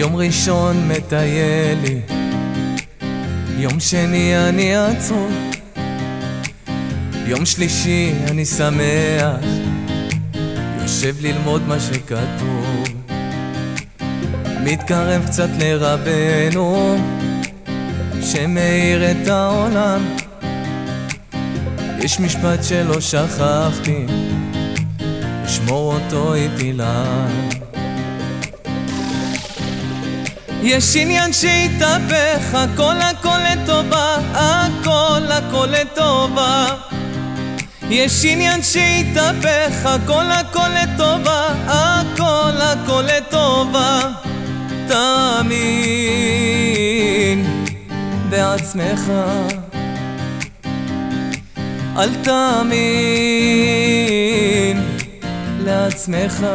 יום ראשון מטייל לי, יום שני אני עצוב, יום שלישי אני שמח, יושב ללמוד מה שכתוב, מתקרב קצת לרבנו, שמאיר את העולם. יש משפט שלא שכחתי, אשמור אותו איתי לעם. יש עניין שהתהפך, הכל הכל לטובה, הכל הכל לטובה. יש עניין שהתהפך, הכל הכל לטובה, הכל הכל לטובה. תאמין בעצמך, אל תאמין לעצמך.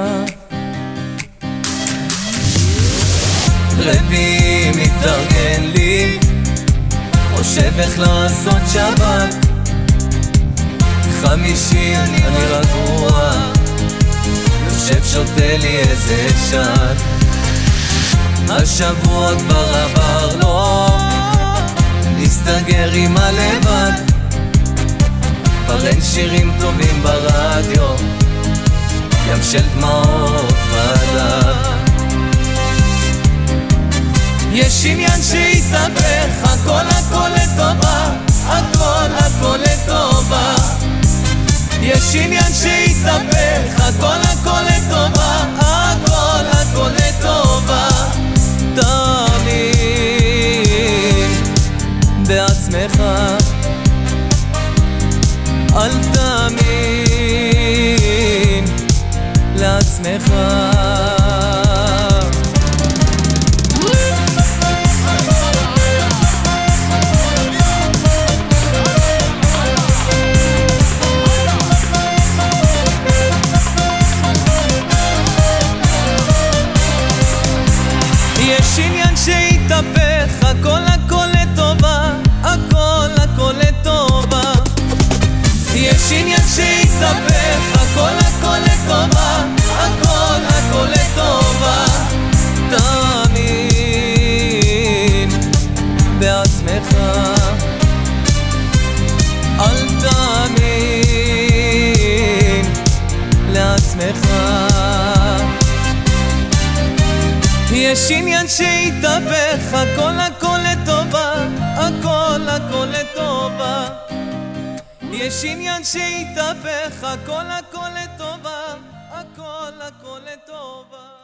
רביעי מתארגן לי. חושב איך לעשות שבת. חמישי אני רגוע. יושב שותה לי איזה שעת. השבוע כבר עבר לו נסתגר עם הלבד. כבר אין שירים טובים ברדיו. ים של דמעות בעצמך, אל תאמין לעצמך. יש עניין שהתהפך, הכל עניין שהתהפך, הכל הכל לטובה, הכל הכל לטובה. תאמין בעצמך, אל תאמין לעצמך. יש עניין שהתהפך, הכל הכל יש עניין שהתהפך, הכל הכל לטובה, הכל הכל לטובה.